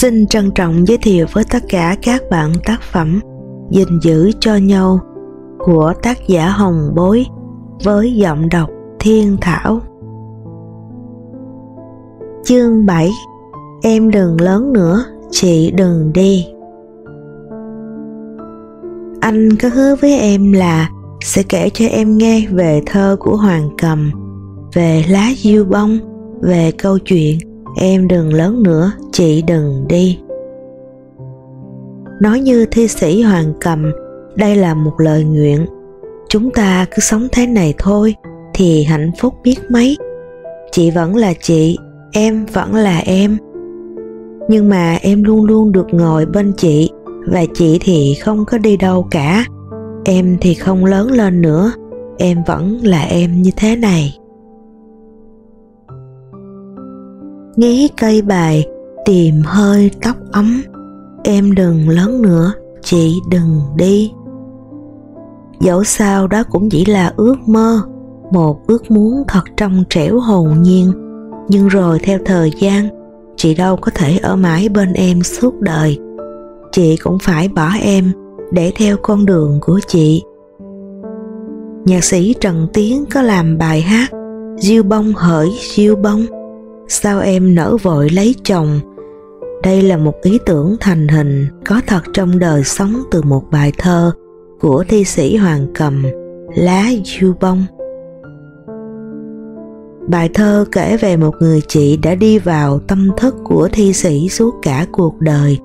Xin trân trọng giới thiệu với tất cả các bạn tác phẩm gìn giữ cho nhau của tác giả Hồng Bối với giọng đọc Thiên Thảo. Chương 7 Em đừng lớn nữa, chị đừng đi. Anh có hứa với em là sẽ kể cho em nghe về thơ của Hoàng Cầm, về lá diêu bông, về câu chuyện em đừng lớn nữa, chị đừng đi. Nói như thi sĩ Hoàng Cầm, đây là một lời nguyện. Chúng ta cứ sống thế này thôi thì hạnh phúc biết mấy. Chị vẫn là chị, em vẫn là em. Nhưng mà em luôn luôn được ngồi bên chị và chị thì không có đi đâu cả. Em thì không lớn lên nữa, em vẫn là em như thế này. Nghĩ cây bài, tìm hơi tóc ấm. Em đừng lớn nữa, chị đừng đi. Dẫu sao đó cũng chỉ là ước mơ, một ước muốn thật trong trẻo hồn nhiên. Nhưng rồi theo thời gian, chị đâu có thể ở mãi bên em suốt đời. Chị cũng phải bỏ em để theo con đường của chị. Nhạc sĩ trần tiến có làm bài hát diêu bông hỡi diêu bông sao em nỡ vội lấy chồng đây là một ý tưởng thành hình có thật trong đời sống từ một bài thơ của thi sĩ Hoàng Cầm, Lá Du Bông. Bài thơ kể về một người chị đã đi vào tâm thức của thi sĩ suốt cả cuộc đời,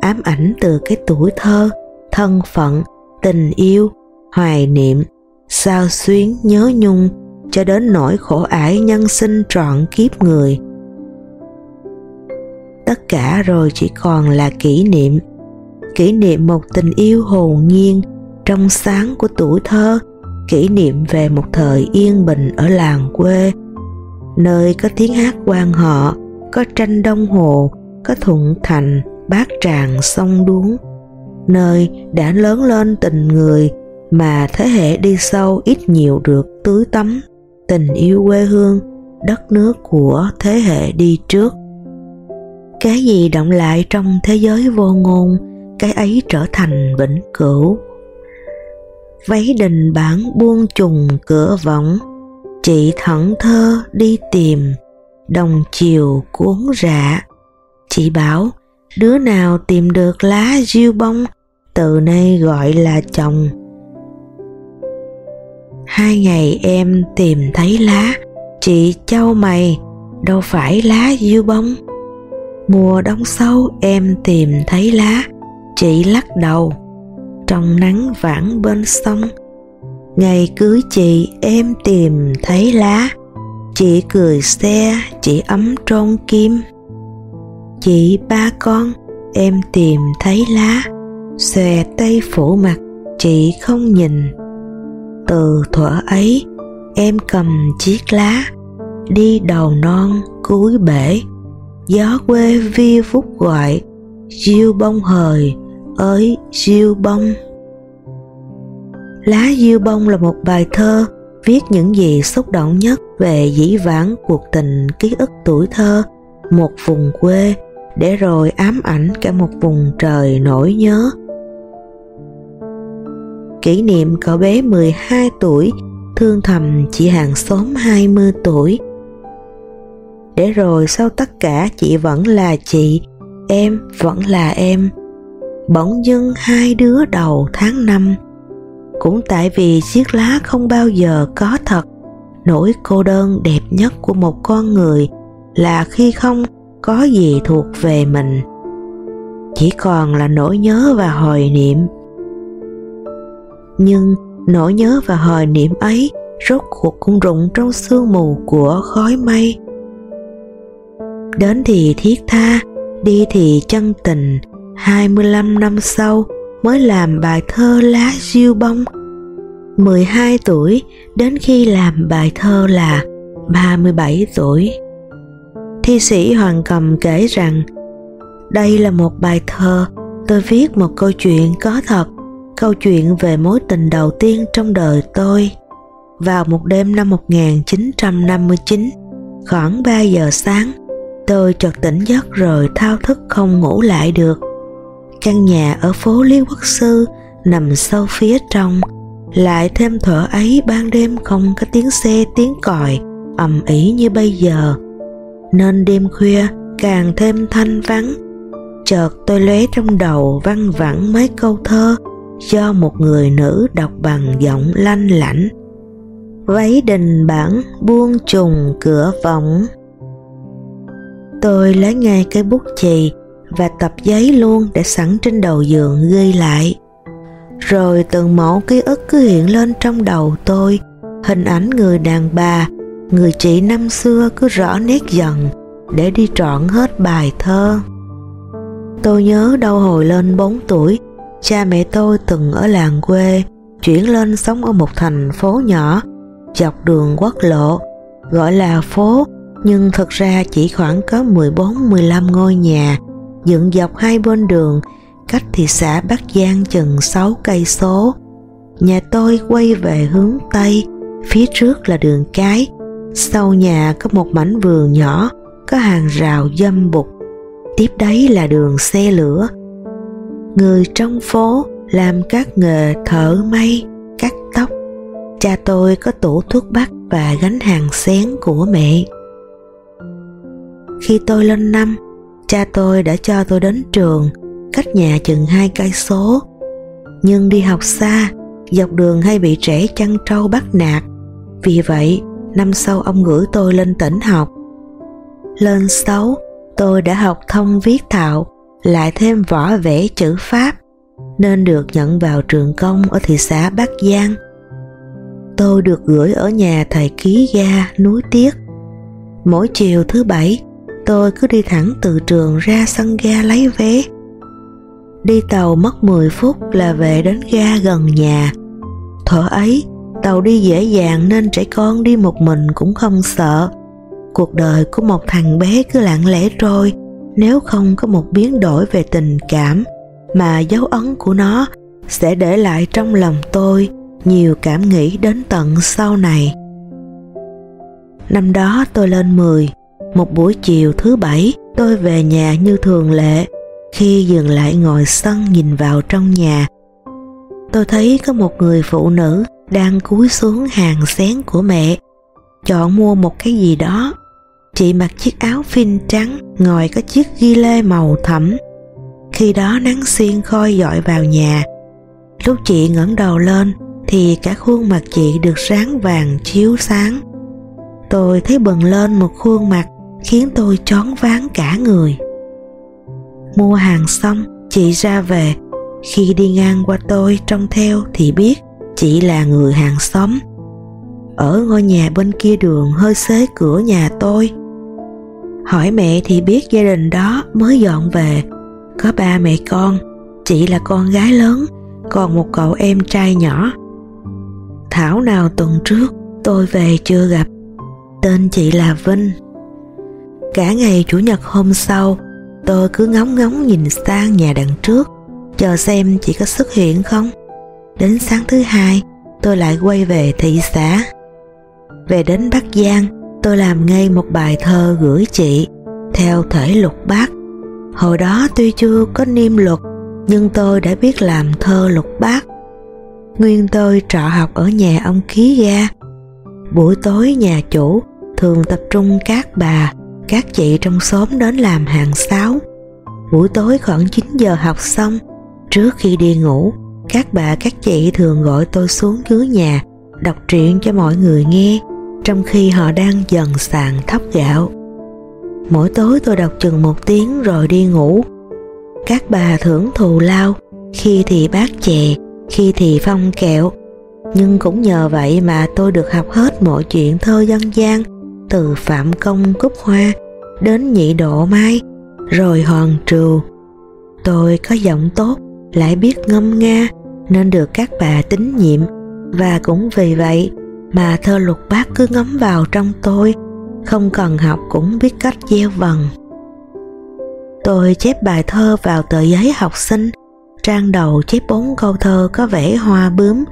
ám ảnh từ cái tuổi thơ, thân phận, tình yêu, hoài niệm, sao xuyến nhớ nhung cho đến nỗi khổ ải nhân sinh trọn kiếp người – tất cả rồi chỉ còn là kỷ niệm kỷ niệm một tình yêu hồn nhiên trong sáng của tuổi thơ, kỷ niệm về một thời yên bình ở làng quê, nơi có tiếng hát quan họ, có tranh đông hồ, có thuận thành, bát tràng sông đuống, nơi đã lớn lên tình người mà thế hệ đi sâu ít nhiều được tưới tắm tình yêu quê hương, đất nước của thế hệ đi trước. Cái gì động lại trong thế giới vô ngôn, cái ấy trở thành vĩnh cửu. Váy đình bản buông trùng cửa võng chị thẫn thơ đi tìm, đồng chiều cuốn rạ. Chị bảo, đứa nào tìm được lá diêu bông, từ nay gọi là chồng hai ngày em tìm thấy lá. Chị châu mày, đâu phải lá dưa bông? Mùa đông sâu em tìm thấy lá. Chị lắc đầu. Trong nắng vãng bên sông. Ngày cưới chị em tìm thấy lá. Chị cười xe, chị ấm trôn kim. Chị ba con, em tìm thấy lá. Xòe tay phủ mặt, chị không nhìn từ thuở ấy, em cầm chiếc lá đi đầu non cuối bể. Gió quê vi vút gọi, diêu bông hời ới diêu bông. Lá diêu bông là một bài thơ viết những gì xúc động nhất về dĩ vãng cuộc tình ký ức tuổi thơ, một vùng quê, để rồi ám ảnh cả một vùng trời nỗi nhớ kỷ niệm cậu bé 12 tuổi, thương thầm chị hàng xóm 20 tuổi. Để rồi sau tất cả, chị vẫn là chị, em vẫn là em. Bỗng dưng hai đứa đầu tháng năm, cũng tại vì chiếc lá không bao giờ có thật, nỗi cô đơn đẹp nhất của một con người là khi không có gì thuộc về mình. Chỉ còn là nỗi nhớ và hồi niệm nhưng nỗi nhớ và hồi niệm ấy rốt cuộc cũng rụng trong sương mù của khói mây. Đến thì thiết tha, đi thì chân tình 25 năm sau mới làm bài thơ lá diêu bông 12 tuổi, đến khi làm bài thơ là 37 tuổi. Thi sĩ Hoàng Cầm kể rằng, đây là một bài thơ, tôi viết một câu chuyện có thật câu chuyện về mối tình đầu tiên trong đời tôi vào một đêm năm 1959 khoảng 3 giờ sáng Tôi chợt tỉnh giấc rồi thao thức không ngủ lại được. Căn nhà ở phố Lý Quốc Sư nằm sâu phía trong, lại thêm thở ấy ban đêm không có tiếng xe tiếng còi ầm ĩ như bây giờ. Nên đêm khuya càng thêm thanh vắng. Chợt tôi lóe trong đầu văng vẳng mấy câu thơ cho một người nữ đọc bằng giọng lanh lảnh. Váy đình bản buông trùng cửa võng Tôi lấy ngay cái bút chì và tập giấy luôn để sẵn trên đầu giường ghi lại. Rồi từng mẫu ký ức cứ hiện lên trong đầu tôi, hình ảnh người đàn bà, người chị năm xưa cứ rõ nét dần để đi trọn hết bài thơ. Tôi nhớ đâu hồi lên 4 tuổi, cha mẹ tôi từng ở làng quê, chuyển lên sống ở một thành phố nhỏ, dọc đường quốc lộ, gọi là phố nhưng thật ra chỉ khoảng có 14-15 ngôi nhà dựng dọc hai bên đường cách thị xã Bắc Giang chừng 6 cây số. Nhà tôi quay về hướng Tây, phía trước là đường cái, sau nhà có một mảnh vườn nhỏ, có hàng rào dâm bục, tiếp đấy là đường xe lửa. Người trong phố làm các nghề thợ may, cắt tóc. Cha tôi có tủ thuốc bắc và gánh hàng xén của mẹ. Khi tôi lên năm, cha tôi đã cho tôi đến trường, cách nhà chừng hai cây số. Nhưng đi học xa, dọc đường hay bị trẻ chăn trâu bắt nạt. Vì vậy, năm sau ông gửi tôi lên tỉnh học. Lên sáu, tôi đã học thông viết thạo, lại thêm võ vẽ chữ Pháp, nên được nhận vào trường công ở thị xã Bắc Giang. Tôi được gửi ở nhà thầy ký ga núi Tiết. Mỗi chiều thứ bảy, tôi cứ đi thẳng từ trường ra sân ga lấy vé. Đi tàu mất 10 phút là về đến ga gần nhà. Thở ấy, tàu đi dễ dàng nên trẻ con đi một mình cũng không sợ. Cuộc đời của một thằng bé cứ lặng lẽ trôi nếu không có một biến đổi về tình cảm mà dấu ấn của nó sẽ để lại trong lòng tôi nhiều cảm nghĩ đến tận sau này. Năm đó tôi lên 10, một buổi chiều thứ bảy, tôi về nhà như thường lệ. Khi dừng lại ngồi sân nhìn vào trong nhà, tôi thấy có một người phụ nữ đang cúi xuống hàng xén của mẹ, chọn mua một cái gì đó. Chị mặc chiếc áo phin trắng, ngồi có chiếc ghi lê màu thẫm. Khi đó nắng xiên khôi dọi vào nhà. Lúc chị ngẩng đầu lên thì cả khuôn mặt chị được sáng vàng chiếu sáng. Tôi thấy bừng lên một khuôn mặt khiến tôi choáng váng cả người. Mua hàng xong, chị ra về. Khi đi ngang qua tôi trông theo thì biết chị là người hàng xóm. Ở ngôi nhà bên kia đường hơi xế cửa nhà tôi. Hỏi mẹ thì biết gia đình đó mới dọn về. Có ba mẹ con, chị là con gái lớn, còn một cậu em trai nhỏ. Thảo nào tuần trước tôi về chưa gặp. Tên chị là Vinh, Cả ngày Chủ nhật hôm sau, tôi cứ ngóng ngóng nhìn sang nhà đằng trước, chờ xem chị có xuất hiện không. Đến sáng thứ hai, tôi lại quay về thị xã. Về đến Bắc Giang, tôi làm ngay một bài thơ gửi chị, theo thể lục bát. Hồi đó tuy chưa có niêm luật, nhưng tôi đã biết làm thơ lục bát. Nguyên tôi trọ học ở nhà ông ký ga. Buổi tối nhà chủ thường tập trung các bà các chị trong xóm đến làm hàng sáo. Buổi tối khoảng 9 giờ học xong, trước khi đi ngủ, các bà các chị thường gọi tôi xuống dưới nhà đọc truyện cho mọi người nghe trong khi họ đang dần sàn thóc gạo. Mỗi tối tôi đọc chừng một tiếng rồi đi ngủ. Các bà thưởng thù lao, khi thì bát chè, khi thì phong kẹo. Nhưng cũng nhờ vậy mà tôi được học hết mọi chuyện thơ dân gian từ Phạm Công Cúc Hoa đến Nhị Độ Mai, rồi Hòn Trù. Tôi có giọng tốt, lại biết ngâm nga, nên được các bà tín nhiệm, và cũng vì vậy mà thơ lục bát cứ ngấm vào trong tôi, không cần học cũng biết cách gieo vần. Tôi chép bài thơ vào tờ giấy học sinh, trang đầu chép bốn câu thơ có vẻ hoa bướm,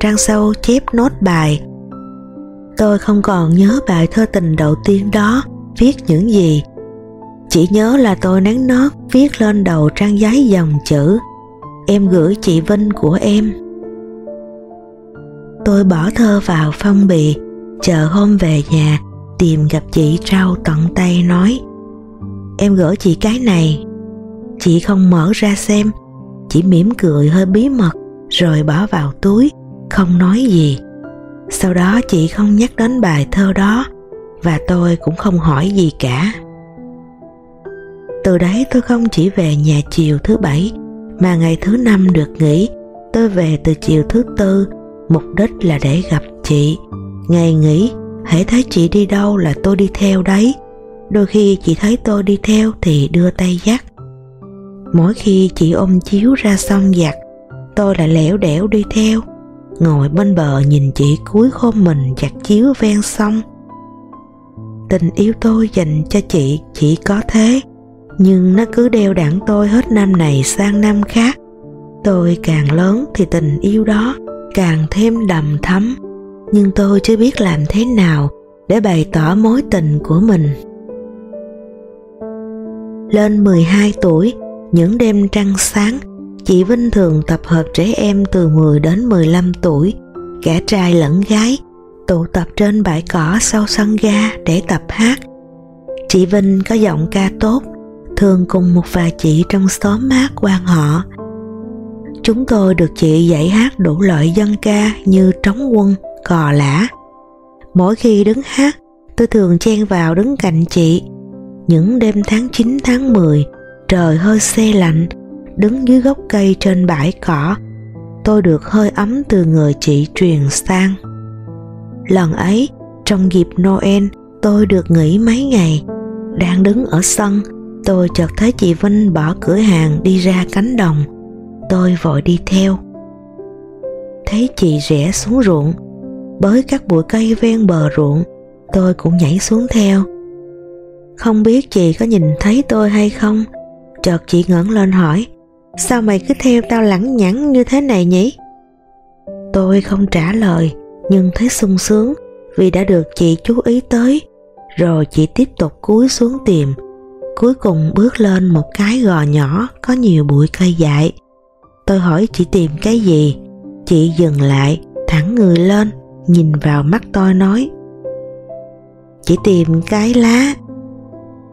trang sau chép nốt bài, Tôi không còn nhớ bài thơ tình đầu tiên đó viết những gì, Chỉ nhớ là tôi nén nót viết lên đầu trang giấy dòng chữ Em gửi chị Vinh của em. Tôi bỏ thơ vào phong bì, chờ hôm về nhà tìm gặp chị trao tận tay nói Em gửi chị cái này. Chị không mở ra xem, chỉ mỉm cười hơi bí mật rồi bỏ vào túi, không nói gì. Sau đó chị không nhắc đến bài thơ đó và tôi cũng không hỏi gì cả. Từ đấy tôi không chỉ về nhà chiều thứ bảy mà ngày thứ năm được nghỉ tôi về từ chiều thứ tư mục đích là để gặp chị. Ngày nghỉ, hãy thấy chị đi đâu là tôi đi theo đấy. Đôi khi chị thấy tôi đi theo thì đưa tay dắt. Mỗi khi chị ôm chiếu ra sông giặt tôi lại lẻo đẻo đi theo, ngồi bên bờ nhìn chị cúi khom mình giặt chiếu ven sông. Tình yêu tôi dành cho chị chỉ có thế, nhưng nó cứ đeo đẳng tôi hết năm này sang năm khác. Tôi càng lớn thì tình yêu đó càng thêm đầm thắm. Nhưng tôi chưa biết làm thế nào để bày tỏ mối tình của mình. Lên 12 tuổi, những đêm trăng sáng, chị Vinh thường tập hợp trẻ em từ 10 đến 15 tuổi cả trai lẫn gái, tụ tập trên bãi cỏ sau sân ga để tập hát. Chị Vinh có giọng ca tốt, thường cùng một vài chị trong xóm mát quan họ. Chúng tôi được chị dạy hát đủ loại dân ca như trống quân, cò lã. Mỗi khi đứng hát, tôi thường chen vào đứng cạnh chị. Những đêm tháng 9 tháng 10, trời hơi xe lạnh, đứng dưới gốc cây trên bãi cỏ, tôi được hơi ấm từ người chị truyền sang. Lần ấy, trong dịp Noel, tôi được nghỉ mấy ngày, đang đứng ở sân, tôi chợt thấy chị Vinh bỏ cửa hàng đi ra cánh đồng tôi vội đi theo. Thấy chị rẽ xuống ruộng, bới các bụi cây ven bờ ruộng, tôi cũng nhảy xuống theo. Không biết chị có nhìn thấy tôi hay không, chợt chị ngẩng lên hỏi, sao mày cứ theo tao lẳng nhẳng như thế này nhỉ? Tôi không trả lời, nhưng thấy sung sướng vì đã được chị chú ý tới, rồi chị tiếp tục cúi xuống tìm. Cuối cùng bước lên một cái gò nhỏ có nhiều bụi cây dại. Tôi hỏi chị tìm cái gì? Chị dừng lại, thẳng người lên, nhìn vào mắt tôi nói Chị tìm cái lá.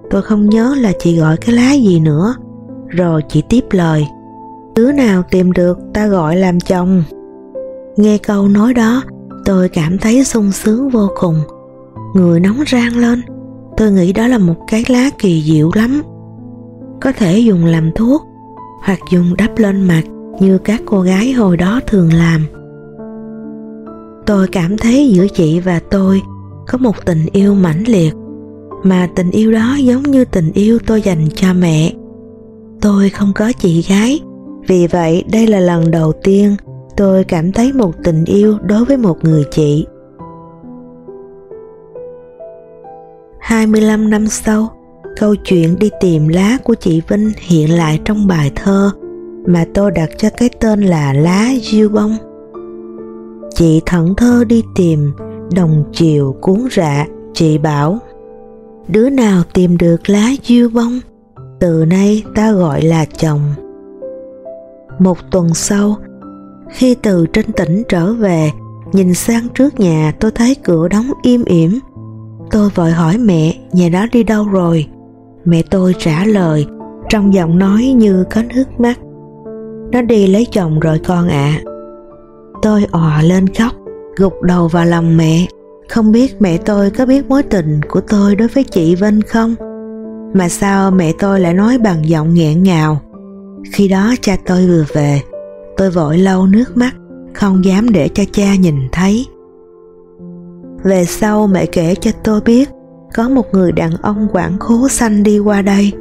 Tôi không nhớ là chị gọi cái lá gì nữa. Rồi chị tiếp lời Đứa nào tìm được ta gọi làm chồng. Nghe câu nói đó, tôi cảm thấy sung sướng vô cùng. Người nóng rang lên, tôi nghĩ đó là một cái lá kỳ diệu lắm có thể dùng làm thuốc hoặc dùng đắp lên mặt như các cô gái hồi đó thường làm. Tôi cảm thấy giữa chị và tôi có một tình yêu mãnh liệt mà tình yêu đó giống như tình yêu tôi dành cho mẹ. Tôi không có chị gái vì vậy đây là lần đầu tiên tôi cảm thấy một tình yêu đối với một người chị. 25 năm sau, câu chuyện đi tìm lá của chị Vinh hiện lại trong bài thơ mà tôi đặt cho cái tên là Lá Diêu Bông. Chị thẩn thơ đi tìm, đồng chiều cuốn rạ, chị bảo Đứa nào tìm được lá diêu bông, từ nay ta gọi là chồng. Một tuần sau, khi từ trên tỉnh trở về, nhìn sang trước nhà tôi thấy cửa đóng im ỉm, Tôi vội hỏi mẹ nhà đó đi đâu rồi. Mẹ tôi trả lời trong giọng nói như có nước mắt. Nó đi lấy chồng rồi con ạ. À. Tôi òa lên khóc, gục đầu vào lòng mẹ. Không biết mẹ tôi có biết mối tình của tôi đối với chị Vinh không? Mà sao mẹ tôi lại nói bằng giọng nghẹn ngào? Khi đó cha tôi vừa về, tôi vội lau nước mắt, không dám để cho cha nhìn thấy. Về sau mẹ kể cho tôi biết có một người đàn ông quảng khố xanh đi qua đây.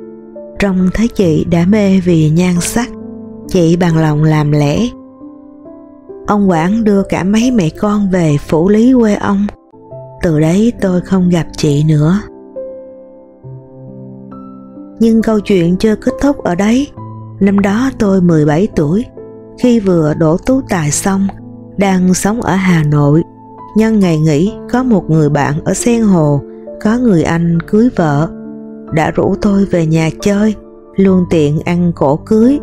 Trông thấy chị đã mê vì nhan sắc, chị bằng lòng làm lẽ. Ông Quảng đưa cả mấy mẹ con về phủ lý quê ông. Từ đấy tôi không gặp chị nữa. Nhưng câu chuyện chưa kết thúc ở đấy. Năm đó tôi 17 tuổi, khi vừa đổ tú tài xong, đang sống ở Hà Nội Nhân ngày nghỉ có một người bạn ở Sen Hồ có người anh cưới vợ. đã rủ tôi về nhà chơi, luôn tiện ăn cổ cưới.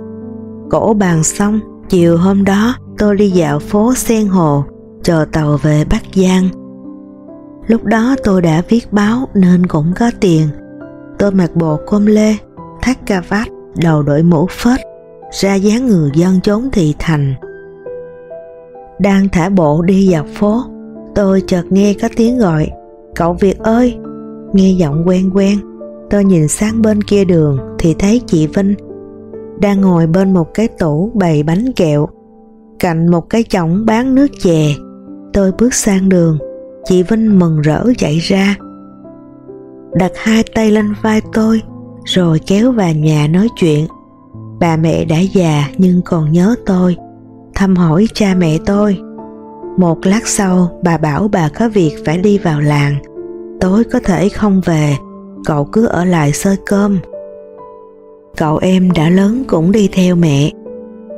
Cổ bàn xong, chiều hôm đó tôi đi dạo phố Sen Hồ, chờ tàu về Bắc Giang. Lúc đó tôi đã viết báo nên cũng có tiền. Tôi mặc bộ com lê, thắt cà vạt, đầu đội mũ phết, ra dáng người dân chốn thị thành. Đang thả bộ đi dọc phố, tôi chợt nghe có tiếng gọi, cậu Việt ơi, nghe giọng quen quen. Tôi nhìn sang bên kia đường thì thấy chị Vinh đang ngồi bên một cái tủ bày bánh kẹo, cạnh một cái chõng bán nước chè. Tôi bước sang đường, chị Vinh mừng rỡ chạy ra, đặt hai tay lên vai tôi, rồi kéo vào nhà nói chuyện. Bà mẹ đã già nhưng còn nhớ tôi, thăm hỏi cha mẹ tôi. Một lát sau bà bảo bà có việc phải đi vào làng, tối có thể không về, cậu cứ ở lại xơi cơm. Cậu em đã lớn cũng đi theo mẹ.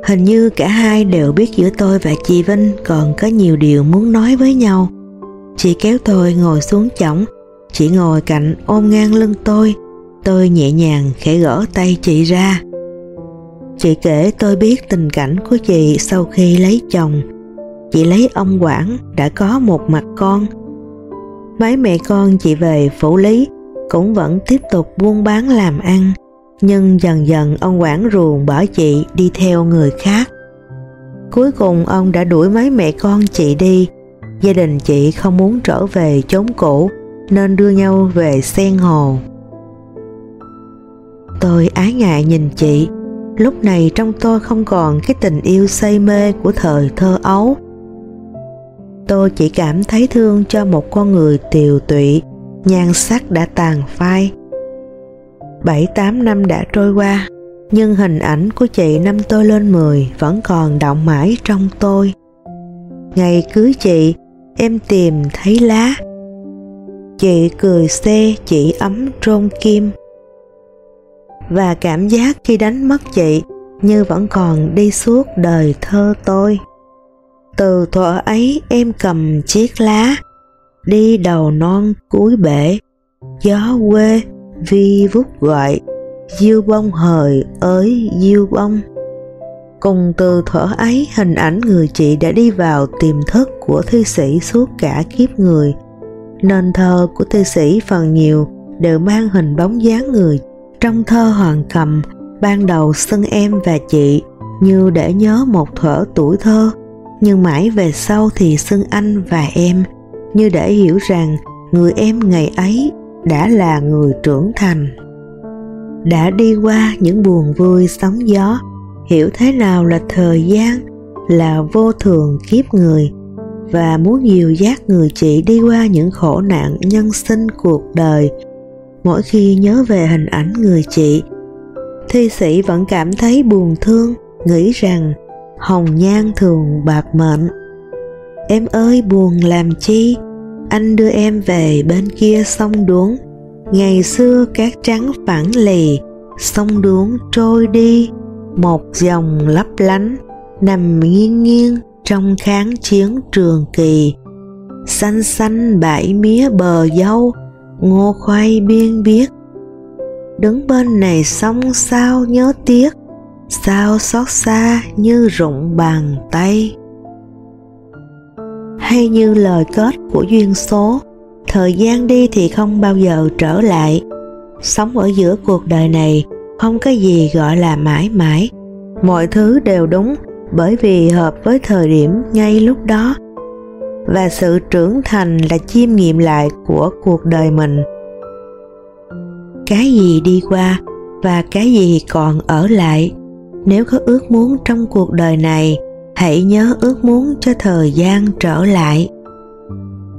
Hình như cả hai đều biết giữa tôi và chị Vinh còn có nhiều điều muốn nói với nhau. Chị kéo tôi ngồi xuống chõng, chị ngồi cạnh ôm ngang lưng tôi, tôi nhẹ nhàng khẽ gỡ tay chị ra. Chị kể tôi biết tình cảnh của chị sau khi lấy chồng. Chị lấy ông Quảng đã có một mặt con. Mấy mẹ con chị về phủ lý cũng vẫn tiếp tục buôn bán làm ăn, nhưng dần dần ông quản ruồng bỏ chị đi theo người khác. Cuối cùng ông đã đuổi mấy mẹ con chị đi, gia đình chị không muốn trở về chốn cũ nên đưa nhau về sen hồ. Tôi ái ngại nhìn chị, lúc này trong tôi không còn cái tình yêu say mê của thời thơ ấu. Tôi chỉ cảm thấy thương cho một con người tiều tụy, nhan sắc đã tàn phai. Bảy tám năm đã trôi qua, nhưng hình ảnh của chị năm tôi lên 10 vẫn còn động mãi trong tôi. Ngày cưới chị, em tìm thấy lá. Chị cười xe chỉ ấm trôn kim. Và cảm giác khi đánh mất chị như vẫn còn đi suốt đời thơ tôi. Từ thuở ấy em cầm chiếc lá, đi đầu non cuối bể, gió quê vi vút gọi, diêu bông hời ới diêu bông. Cùng từ thở ấy hình ảnh người chị đã đi vào tiềm thức của thi sĩ suốt cả kiếp người, nên thơ của thi sĩ phần nhiều đều mang hình bóng dáng người. Trong thơ Hoàng Cầm, ban đầu xưng em và chị như để nhớ một thở tuổi thơ, nhưng mãi về sau thì xưng anh và em, như để hiểu rằng người em ngày ấy đã là người trưởng thành. Đã đi qua những buồn vui sóng gió, hiểu thế nào là thời gian, là vô thường kiếp người, và muốn dìu dắt người chị đi qua những khổ nạn nhân sinh cuộc đời. Mỗi khi nhớ về hình ảnh người chị, thi sĩ vẫn cảm thấy buồn thương, nghĩ rằng hồng nhan thường bạc mệnh. Em ơi buồn làm chi, anh đưa em về bên kia sông đuống. Ngày xưa cát trắng phẳng lì, sông đuống trôi đi, một dòng lấp lánh, nằm nghiêng nghiêng trong kháng chiến trường kỳ. Xanh xanh bãi mía bờ dâu ngô khoai biên biếc đứng bên này sông sao nhớ tiếc sao xót xa như rụng bàn tay hay như lời kết của duyên số, thời gian đi thì không bao giờ trở lại. Sống ở giữa cuộc đời này, không có gì gọi là mãi mãi. Mọi thứ đều đúng, bởi vì hợp với thời điểm ngay lúc đó. Và sự trưởng thành là chiêm nghiệm lại của cuộc đời mình. Cái gì đi qua và cái gì còn ở lại, nếu có ước muốn trong cuộc đời này hãy nhớ ước muốn cho thời gian trở lại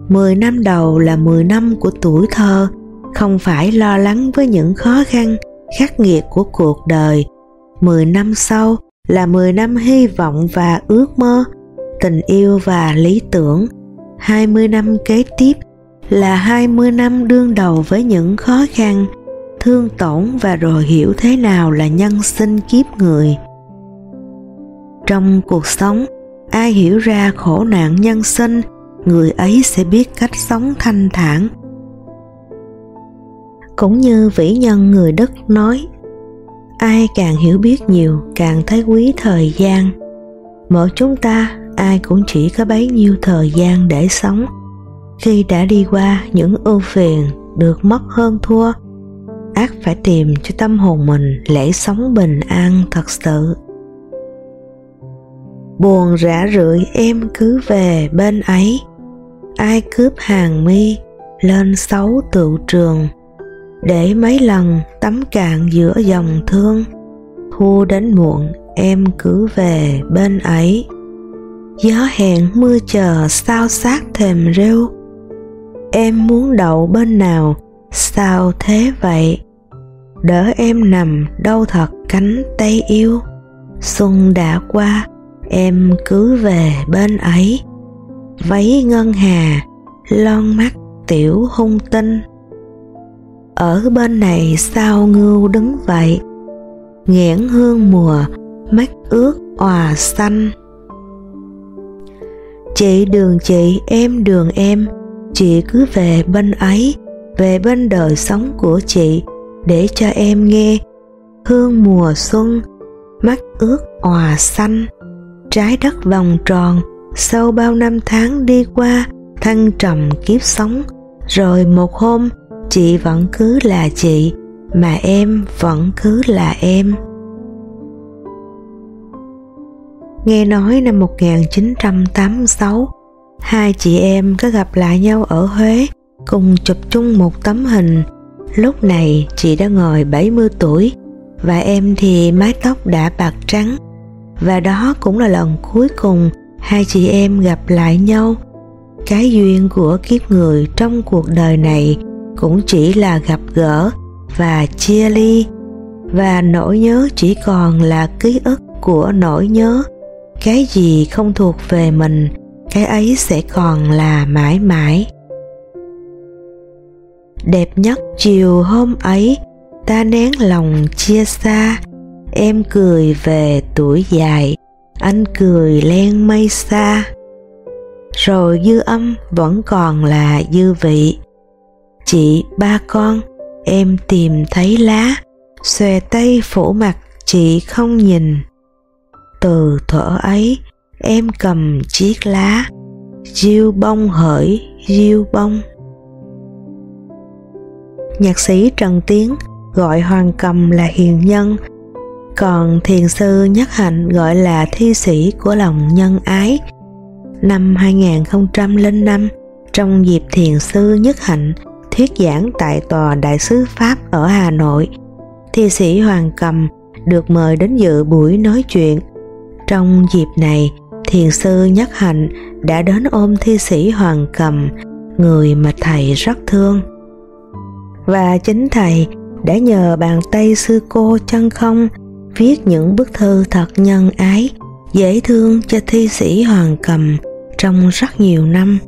mười năm đầu là mười năm của tuổi thơ không phải lo lắng với những khó khăn khắc nghiệt của cuộc đời mười năm sau là 10 năm hy vọng và ước mơ, tình yêu và lý tưởng. 20 năm kế tiếp là 20 năm đương đầu với những khó khăn, thương tổn và rồi hiểu thế nào là nhân sinh kiếp người. Trong cuộc sống, ai hiểu ra khổ nạn nhân sinh, người ấy sẽ biết cách sống thanh thản. cũng như vĩ nhân người Đức nói ai càng hiểu biết nhiều càng thấy quý thời gian. Mỗi chúng ta ai cũng chỉ có bấy nhiêu thời gian để sống. Khi đã đi qua những ưu phiền được mất hơn thua ác phải tìm cho tâm hồn mình lễ sống bình an thật sự buồn rã rượi em cứ về bên ấy. Ai cướp hàng mi, lên xấu tự trường. Để mấy lần tắm cạn giữa dòng thương thu đến muộn em cứ về bên ấy. Gió hẹn mưa chờ sao sát thềm rêu. Em muốn đậu bên nào, sao thế vậy? Đỡ em nằm đâu thật cánh tay yêu. Xuân đã qua em cứ về bên ấy. Váy ngân hà, lon mắt tiểu hung tinh. Ở bên này sao ngưu đứng vậy? Nghẽn hương mùa, mắt ướt òa xanh. Chị đường chị, em đường em. Chị cứ về bên ấy, về bên đời sống của chị để cho em nghe. Hương mùa xuân, mắt ướt òa xanh trái đất vòng tròn. Sau bao năm tháng đi qua thăng trầm kiếp sống. Rồi một hôm, chị vẫn cứ là chị, mà em vẫn cứ là em. Nghe nói năm 1986 hai chị em có gặp lại nhau ở Huế, cùng chụp chung một tấm hình. Lúc này, chị đã ngồi 70 tuổi, và em thì mái tóc đã bạc trắng và đó cũng là lần cuối cùng hai chị em gặp lại nhau. Cái duyên của kiếp người trong cuộc đời này cũng chỉ là gặp gỡ và chia ly. Và nỗi nhớ chỉ còn là ký ức của nỗi nhớ. Cái gì không thuộc về mình, cái ấy sẽ còn là mãi mãi. Đẹp nhất chiều hôm ấy, ta nén lòng chia xa em cười về tuổi dài. Anh cười len mây xa. Rồi dư âm vẫn còn là dư vị. Chị, ba con, em tìm thấy lá. Xòe tay phủ mặt, chị không nhìn. Từ thuở ấy, em cầm chiếc lá. Diêu bông hỡi diêu bông. Nhạc sĩ trần tiến gọi hoàng cầm là hiền nhân còn thiền sư nhất hạnh gọi là thi sĩ của lòng nhân ái năm 2005 trong dịp thiền sư nhất hạnh thuyết giảng tại tòa đại sứ Pháp ở Hà Nội, thi sĩ Hoàng Cầm được mời đến dự buổi nói chuyện. Trong dịp này, thiền sư Nhất Hạnh đã đến ôm thi sĩ Hoàng Cầm, người mà thầy rất thương. Và chính thầy đã nhờ bàn tay sư cô chân không viết những bức thư thật nhân ái, dễ thương cho thi sĩ Hoàng Cầm trong rất nhiều năm.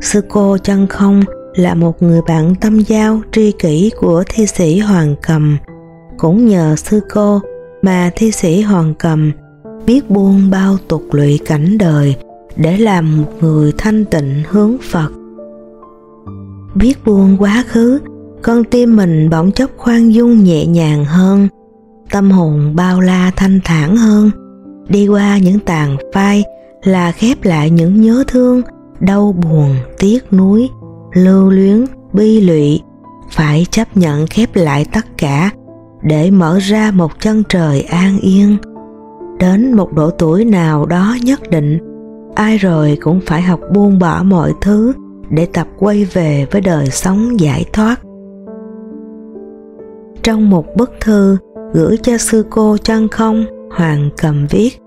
Sư cô chân không là một người bạn tâm giao tri kỷ của thi sĩ Hoàng Cầm. Cũng nhờ sư cô mà thi sĩ Hoàng Cầm biết buông bao tục lụy cảnh đời để làm một người thanh tịnh hướng Phật. Biết buông quá khứ, con tim mình bỗng chốc khoan dung nhẹ nhàng hơn, tâm hồn bao la thanh thản hơn, đi qua những tàn phai là khép lại những nhớ thương, đau buồn, tiếc nuối, lưu luyến bi lụy. Phải chấp nhận khép lại tất cả để mở ra một chân trời an yên. Đến một độ tuổi nào đó nhất định ai rồi cũng phải học buông bỏ mọi thứ để tập quay về với đời sống giải thoát. Trong một bức thư gửi cho sư cô chân không, hoàng cầm viết.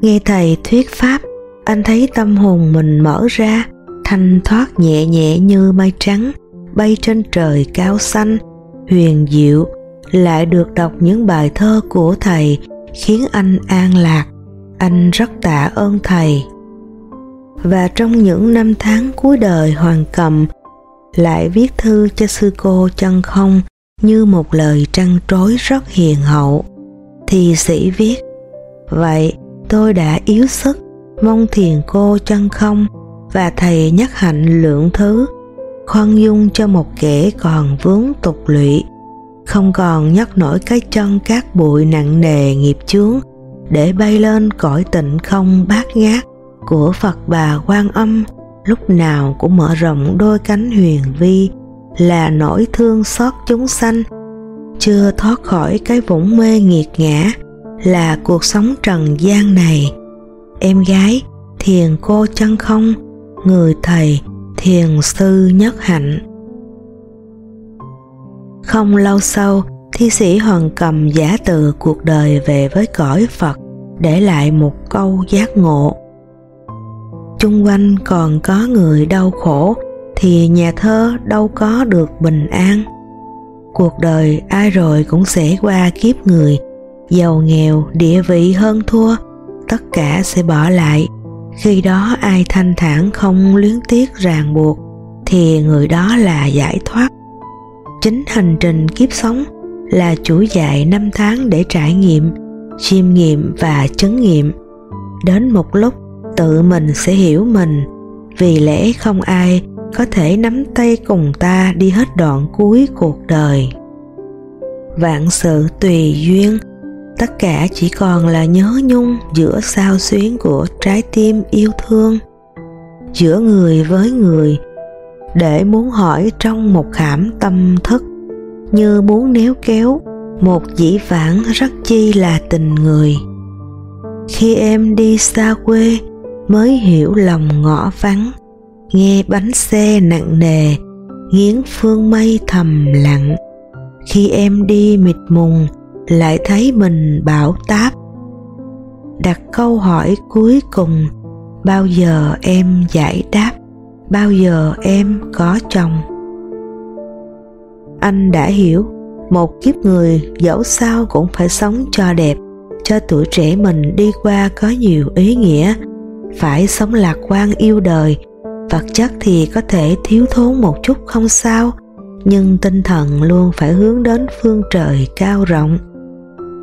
Nghe thầy thuyết pháp, anh thấy tâm hồn mình mở ra, thanh thoát nhẹ nhẹ như mây trắng, bay trên trời cao xanh, huyền diệu. Lại được đọc những bài thơ của thầy, khiến anh an lạc. Anh rất tạ ơn thầy. Và trong những năm tháng cuối đời hoàng cầm, lại viết thư cho sư cô chân không như một lời trăn trối rất hiền hậu, thì sĩ viết, vậy tôi đã yếu sức, mong thiền cô chân không? Và thầy nhắc hạnh lượng thứ, khoan dung cho một kẻ còn vướng tục lụy. Không còn nhấc nổi cái chân cát bụi nặng nề nghiệp chướng, để bay lên cõi tịnh không bát ngát của Phật bà Quan Âm. Lúc nào cũng mở rộng đôi cánh huyền vi là nỗi thương xót chúng sanh. Chưa thoát khỏi cái vũng mê nghiệt ngã là cuộc sống trần gian này. Em gái, thiền cô chân không, người thầy, thiền sư nhất hạnh. Không lâu sau, thi sĩ hoàng cầm giả từ cuộc đời về với cõi phật để lại một câu giác ngộ. Chung quanh còn có người đau khổ thì nhà thơ đâu có được bình an. Cuộc đời ai rồi cũng sẽ qua kiếp người. Giàu nghèo, địa vị hơn thua, tất cả sẽ bỏ lại. Khi đó ai thanh thản không luyến tiếc ràng buộc, thì người đó là giải thoát. Chính hành trình kiếp sống là chuỗi dạy năm tháng để trải nghiệm, chiêm nghiệm và chứng nghiệm. Đến một lúc, tự mình sẽ hiểu mình. Vì lẽ không ai có thể nắm tay cùng ta đi hết đoạn cuối cuộc đời. Vạn sự tùy duyên, tất cả chỉ còn là nhớ nhung giữa sao xuyến của trái tim yêu thương. Giữa người với người, để muốn hỏi trong một khảm tâm thức, như muốn néo kéo một dĩ vãng rất chi là tình người. Khi em đi xa quê, mới hiểu lòng ngõ vắng nghe bánh xe nặng nề, nghiến phương mây thầm lặng. Khi em đi mịt mùng, lại thấy mình bảo táp. Đặt câu hỏi cuối cùng, bao giờ em giải đáp? Bao giờ em có chồng? Anh đã hiểu, một kiếp người dẫu sao cũng phải sống cho đẹp. Cho tuổi trẻ mình đi qua có nhiều ý nghĩa. Phải sống lạc quan yêu đời vật chất thì có thể thiếu thốn một chút không sao, nhưng tinh thần luôn phải hướng đến phương trời cao rộng.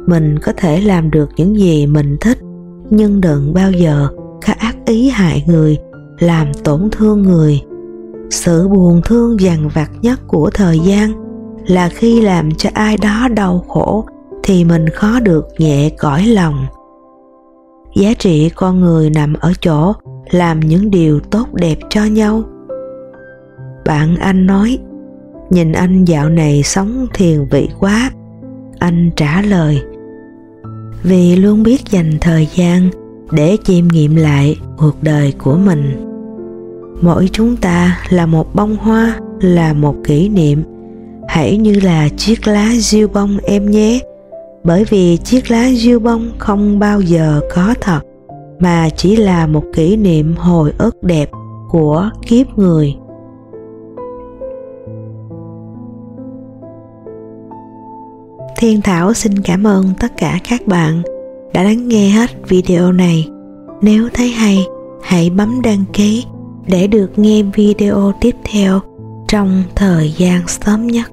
Mình có thể làm được những gì mình thích, nhưng đừng bao giờ có ác ý hại người, làm tổn thương người. Sự buồn thương dằn vặt nhất của thời gian là khi làm cho ai đó đau khổ thì mình khó được nhẹ cõi lòng. Giá trị con người nằm ở chỗ làm những điều tốt đẹp cho nhau. Bạn anh nói, nhìn anh dạo này sống thiền vị quá. Anh trả lời, vì luôn biết dành thời gian để chiêm nghiệm lại cuộc đời của mình. Mỗi chúng ta là một bông hoa, là một kỷ niệm. Hãy như là chiếc lá diêu bông em nhé, bởi vì chiếc lá diêu bông không bao giờ có thật mà chỉ là một kỷ niệm hồi ức đẹp của kiếp người Thiên Thảo xin cảm ơn tất cả các bạn đã lắng nghe hết video này. Nếu thấy hay, hãy bấm đăng ký để được nghe video tiếp theo trong thời gian sớm nhất.